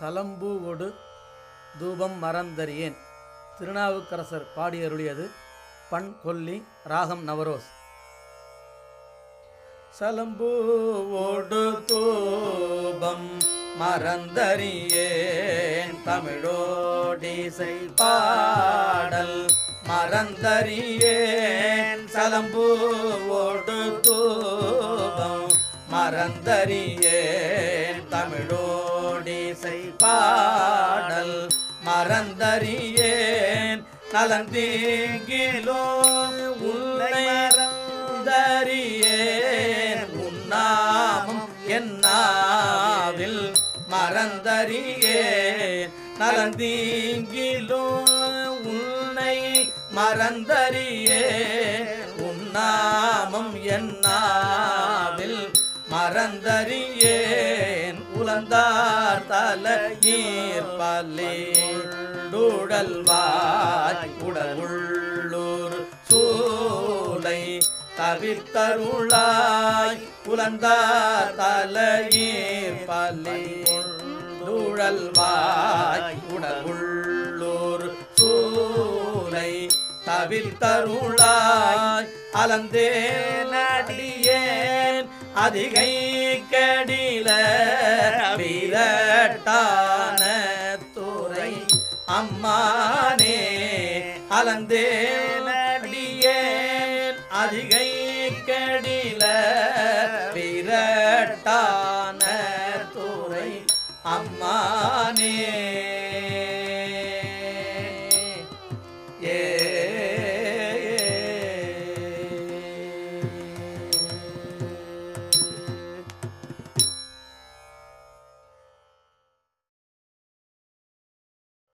சலம்பூவோடு தூபம் மறந்தறியேன். திருநாவுக்கரசர் பாடியருளியது பண் கொல்லி ராகம் நவரோஸ். சலம்பூவோடு தூபம் மறந்தறியேன். தமிழோடிசை பாடல் மறந்தறியேன். சலம்பூவோடு தூபம் மறந்தறியேன். பரதேசை பாடல் மறந்தறியேன். நலந்தீங்கிலோ உன்னை மறந்தறியேன். உன்னாமம் என்னாவில் மறந்தறியேன். நலந்தீங்கிலோ உன்னை மறந்தறியேன். உன்னாமம் என்னாவில் மறந்தறியேன். உலந்தார் தலையீர் பல்லே டூடல்வாய் உடல் உள்ளூர் சூலை தவிர்த்தருளாய். உலந்தார் தலையீர் பல்லே டூழல்வாய் உடல் உள்ளூர் சூலை தவிர்த்தருளாய். அலந்தேன அதிகை கடில விரட்டான துறை அம்மானே அலந்தே அதிகை கடில விரட்டான துறை அம்மானே.